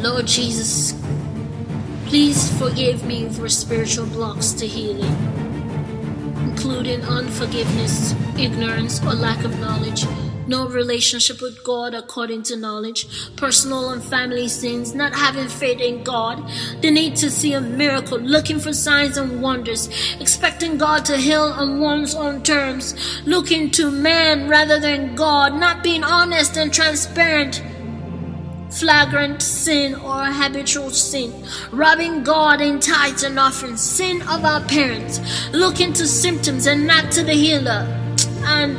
Lord Jesus, please forgive me for spiritual blocks to healing, including unforgiveness, ignorance, or lack of knowledge. No relationship with God according to knowledge, personal and family sins, not having faith in God, the need to see a miracle, looking for signs and wonders, expecting God to heal on one's own terms, looking to man rather than God, not being honest and transparent flagrant sin or habitual sin, robbing God in tithes and offerings, sin of our parents, looking to symptoms and not to the healer. And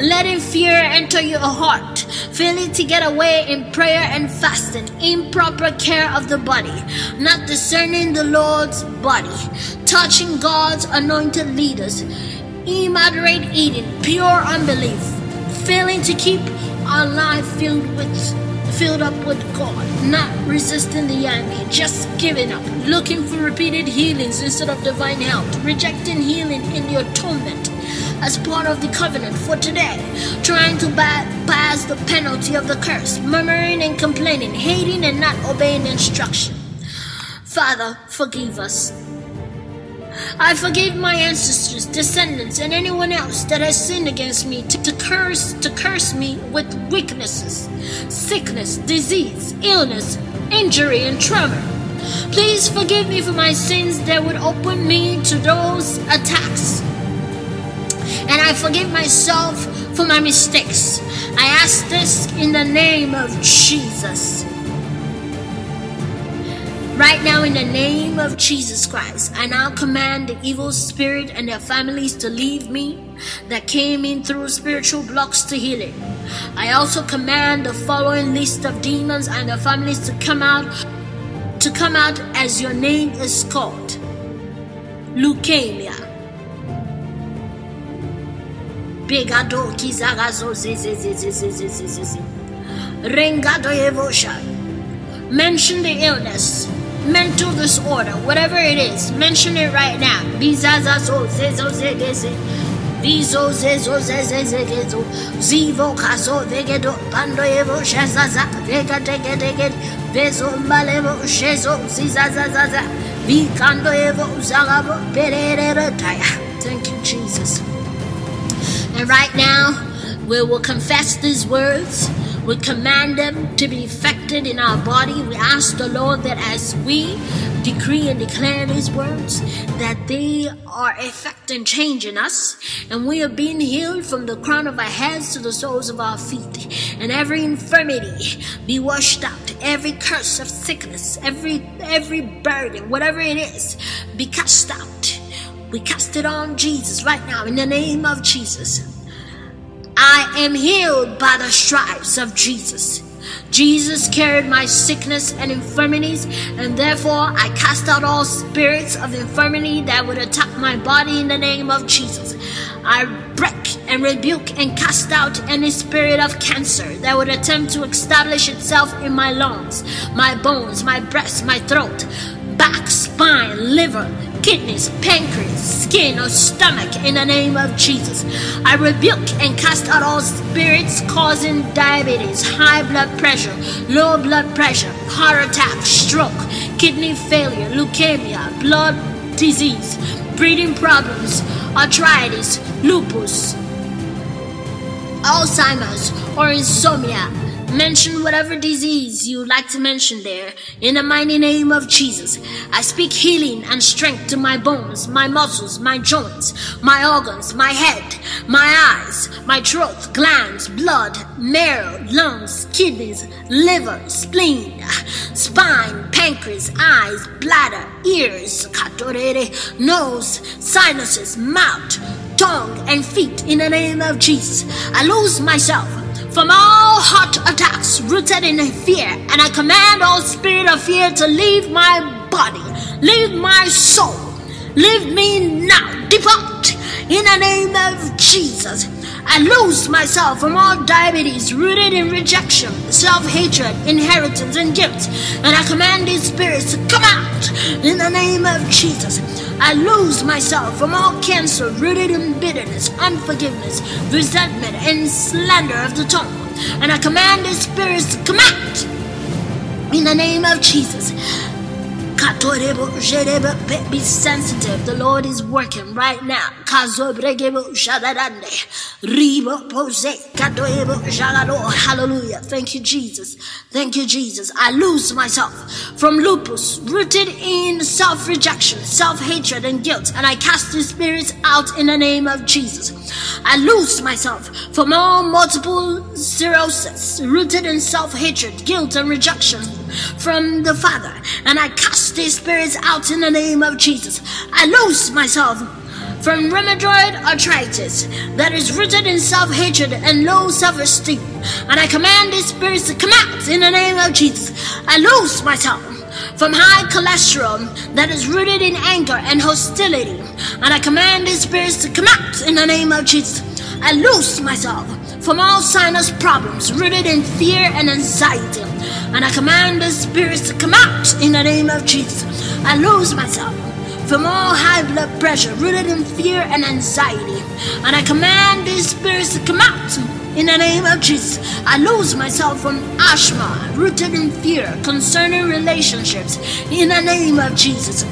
letting fear enter your heart, failing to get away in prayer and fasting, improper care of the body, not discerning the Lord's body, touching God's anointed leaders, immoderate eating, pure unbelief, failing to keep our life filled with filled up with God, not resisting the enemy, just giving up, looking for repeated healings instead of divine help, rejecting healing in your atonement as part of the covenant for today, trying to bypass the penalty of the curse, murmuring and complaining, hating and not obeying instruction. Father, forgive us I forgive my ancestors, descendants, and anyone else that has sinned against me to, to curse to curse me with weaknesses, sickness, disease, illness, injury, and trauma. Please forgive me for my sins that would open me to those attacks. And I forgive myself for my mistakes. I ask this in the name of Jesus. Right now, in the name of Jesus Christ, I now command the evil spirit and their families to leave me that came in through spiritual blocks to healing. I also command the following list of demons and their families to come out to come out as your name is called. Leukemia. Begado. Mention the illness mental disorder, whatever it is, mention it right now. Bizazazo zezo zegeze. Bizo zezo. Zivo kaso vegedo pando evo shazaza. Vega tege tege. Vezo malevo shezo zizazazaza. Vikando evo zagabo perere taya. Thank you, Jesus. And right now, we will confess these words we command them to be effected in our body. We ask the Lord that as we decree and declare these words, that they are effecting change in us, and we are being healed from the crown of our heads to the soles of our feet. And every infirmity be washed out, every curse of sickness, every every burden, whatever it is, be cast out. We cast it on Jesus right now in the name of Jesus. I am healed by the stripes of Jesus. Jesus carried my sickness and infirmities, and therefore I cast out all spirits of infirmity that would attack my body in the name of Jesus. I break and rebuke and cast out any spirit of cancer that would attempt to establish itself in my lungs, my bones, my breast, my throat, back, spine, liver, kidneys, pancreas, skin, or stomach in the name of Jesus. I rebuke and cast out all spirits causing diabetes, high blood pressure, low blood pressure, heart attack, stroke, kidney failure, leukemia, blood disease, breathing problems, arthritis, lupus, Alzheimer's, or insomnia Mention whatever disease you like to mention there. In the mighty name of Jesus, I speak healing and strength to my bones, my muscles, my joints, my organs, my head, my eyes, my throat, glands, blood, marrow, lungs, kidneys, liver, spleen, spine, pancreas, eyes, bladder, ears, nose, sinuses, mouth, tongue, and feet in the name of Jesus. I lose myself from all heart attacks rooted in fear, and I command all spirit of fear to leave my body, leave my soul, leave me now, depart in the name of Jesus. I lose myself from all diabetes rooted in rejection, self hatred, inheritance, and guilt. And I command these spirits to come out in the name of Jesus. I lose myself from all cancer rooted in bitterness, unforgiveness, resentment, and slander of the tongue. And I command these spirits to come out in the name of Jesus. Be sensitive. The Lord is working right now. Hallelujah. Thank you, Jesus. Thank you, Jesus. I lose myself from lupus, rooted in self rejection, self hatred, and guilt, and I cast the spirits out in the name of Jesus. I lose myself from all multiple sclerosis, rooted in self hatred, guilt, and rejection from the Father, and I cast these spirits out in the name of Jesus. I lose myself from rheumatoid arthritis that is rooted in self hatred and low self esteem. And I command these spirits to come out in the name of Jesus. I lose myself from high cholesterol that is rooted in anger and hostility. And I command these spirits to come out in the name of Jesus. I lose myself from all sinus problems rooted in fear and anxiety. And I command the spirits to come out in the name of Jesus. I lose myself from all high blood pressure rooted in fear and anxiety. And I command these spirits to come out in the name of Jesus. I lose myself from asthma rooted in fear concerning relationships in the name of Jesus.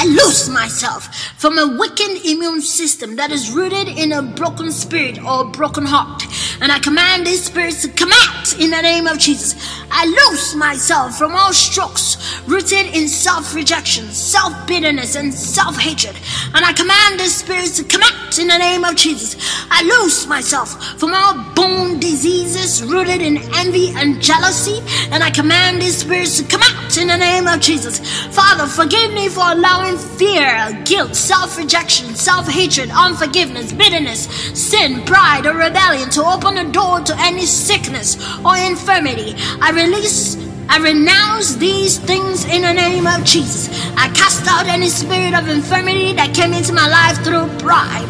I lose myself from a weakened immune system that is rooted in a broken spirit or broken heart. And I command these spirits to come out in the name of Jesus. I loose myself from all strokes rooted in self rejection, self bitterness, and self hatred. And I command these spirits to come out in the name of Jesus. I loose myself from all bone diseases rooted in envy and jealousy. And I command these spirits to come out in the name of Jesus. Father, forgive me for allowing fear, guilt, self rejection, self hatred, unforgiveness, bitterness, sin, pride, or rebellion to open the door to any sickness or infirmity. I release I renounce these things in the name of Jesus. I cast out any spirit of infirmity that came into my life through pride.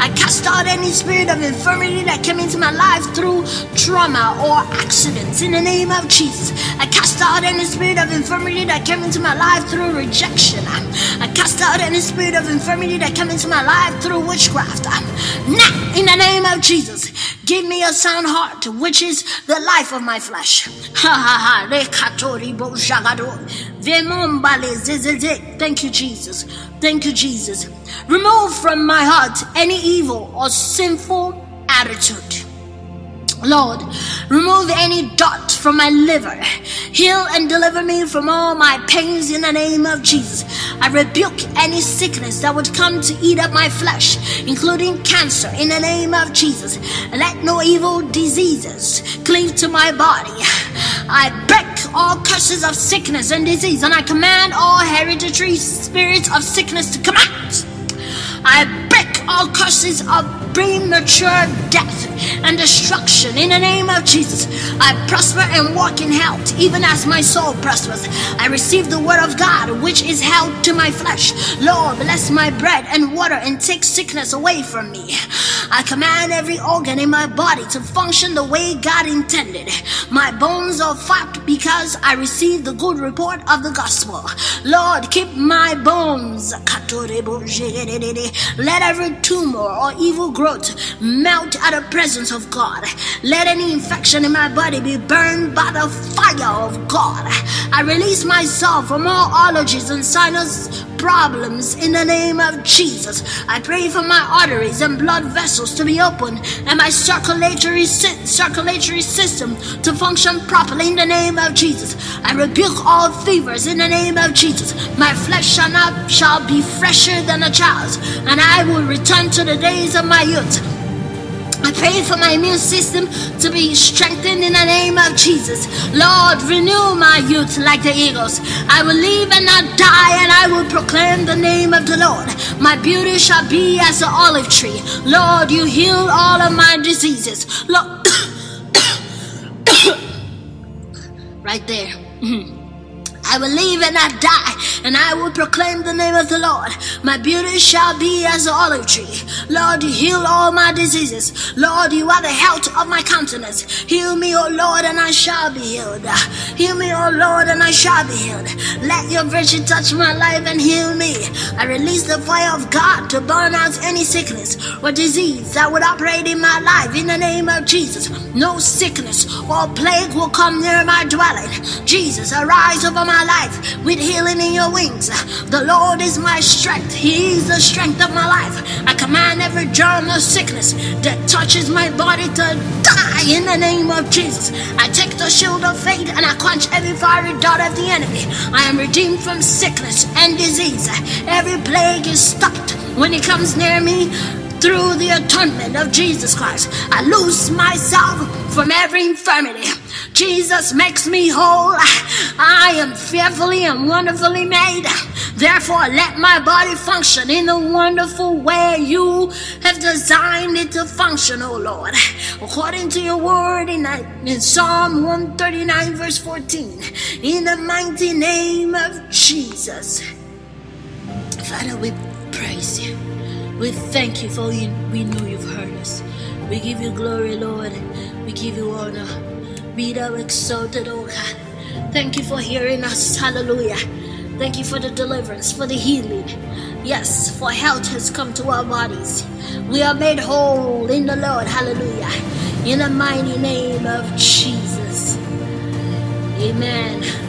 I cast out any spirit of infirmity that came into my life through trauma or accidents in the name of Jesus. I cast out any spirit of infirmity that came into my life through rejection. I cast out any spirit of infirmity that came into my life through witchcraft. Now, in the name of Jesus, give me a sound heart, which is the life of my flesh. Ha ha ha. Thank you, Jesus. Thank you, Jesus. Remove from my heart any evil or sinful attitude. Lord, remove any dot from my liver. Heal and deliver me from all my pains in the name of Jesus. I rebuke any sickness that would come to eat up my flesh, including cancer, in the name of Jesus. Let no evil diseases cleave to my body. I break all curses of sickness and disease, and I command all hereditary spirits of sickness to come out. I break all curses of premature death and destruction in the name of Jesus. I prosper and walk in health, even as my soul prospers. I receive the word of God, which is health to my flesh. Lord, bless my bread and water and take sickness away from me. I command every organ in my body to function the way God intended. My bones are fat because I received the good report of the gospel. Lord, keep my bones. Let every tumor or evil growth melt at the presence of God. Let any infection in my body be burned by the fire of God. I release myself from all allergies and sinus problems in the name of Jesus. I pray for my arteries and blood vessels to be open and my circulatory circulatory system to function properly in the name of Jesus. I rebuke all fevers in the name of Jesus. My flesh shall not shall be fresher than a child's, and I will return to the days of my youth. I pray for my immune system to be strengthened in the name of Jesus. Lord, renew my youth like the eagles. I will live and not die, and I will proclaim the name of the Lord. My beauty shall be as the olive tree. Lord, you heal all of my diseases. Lord, right there. Mm-hmm. I will live and not die, and I will proclaim the name of the Lord. My beauty shall be as an olive tree. Lord, you heal all my diseases. Lord, you are the health of my countenance. Heal me, O Lord, and I shall be healed. Heal me, O Lord, and I shall be healed. Let your virtue touch my life and heal me. I release the fire of God to burn out any sickness or disease that would operate in my life in the name of Jesus. No sickness or plague will come near my dwelling. Jesus, arise over my life with healing in your wings. The Lord is my strength. He is the strength of my life. I command every germ of sickness that touches my body to die in the name of Jesus. I take the shield of faith and I quench every fiery dart of the enemy. I am redeemed from sickness and disease. Every plague is stopped when it comes near me through the atonement of Jesus Christ. I loose myself from every infirmity. Jesus makes me whole. I am fearfully and wonderfully made. Therefore, let my body function in the wonderful way you have designed it to function, O Lord. According to your word in, in Psalm 139, verse 14. In the mighty name of Jesus. Father, we praise you. We thank you for you. We know you've heard us. We give you glory, Lord. We give you honor. Be thou exalted, O God. Thank you for hearing us. Hallelujah. Thank you for the deliverance, for the healing. Yes, for health has come to our bodies. We are made whole in the Lord. Hallelujah. In the mighty name of Jesus. Amen.